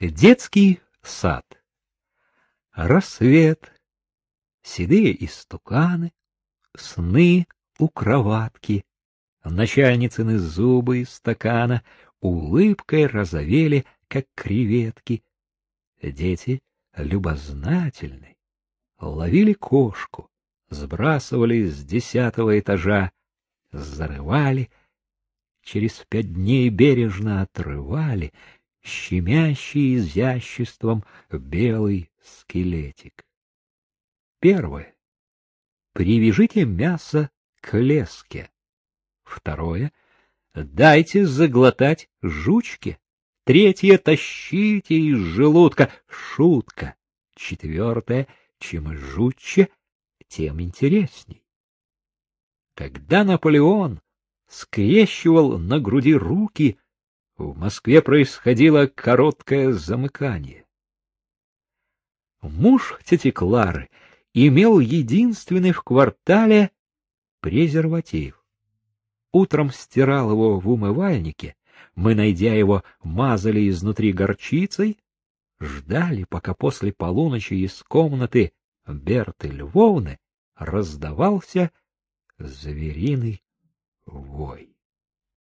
Детский сад. Рассвет, седые истуканы, сны у кроватки, начальницыны зубы из стакана улыбкой розовели, как креветки. Дети любознательны, ловили кошку, сбрасывали с десятого этажа, зарывали, через пять дней бережно отрывали, щемящий изяществом белый скелетик. Первое. Привяжите мясо к леске. Второе. Дайте заглотать жучке. Третье. Тащите из желудка. Шутка. Четвертое. Чем жутче, тем интересней. Когда Наполеон скрещивал на груди руки, в Москве происходило короткое замыкание. Муж тети Клары имел единственный в квартале презерватив. Утром стирал его в умывальнике, мы, найдя его, мазали изнутри горчицей, ждали, пока после полуночи из комнаты Берты Львовны раздавался звериный вой.